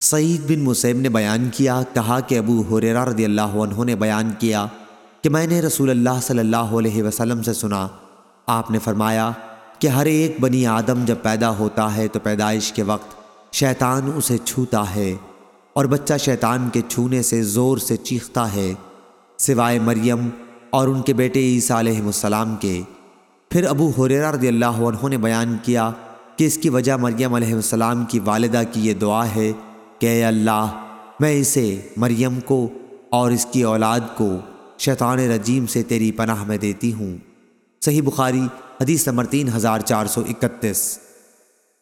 سعید بن مسیب نے بیان کیا، کہا کہ ابو حریرہ رضی اللہ عنہ نے بیان کیا کہ میں نے رسول اللہ صلی اللہ علیہ وسلم سے سنا۔ آپ نے فرمایا کہ ہر ایک بنی آدم جب پیدا ہوتا ہے تو پیدائش کے وقت شیطان اسے چھوتا ہے اور بچہ شیطان کے چھونے سے زور سے چیختا ہے، سوائے مریم اور ان کے بیٹے عیسیٰ علیہ السلام کے۔ پھر ابو حریرہ رضی اللہ عنہ نے بیان کیا کہ اس کی وجہ مریم علیہ السلام کی والدہ کی یہ دعا ہے کہ اے اللہ، میں اسے مریم کو اور اس کی اولاد کو شیطان رجیم سے تیری پناہ میں دیتی ہوں۔ صحیح بخاری، حدیث نمبر تین ہزار چار سو اکتیس۔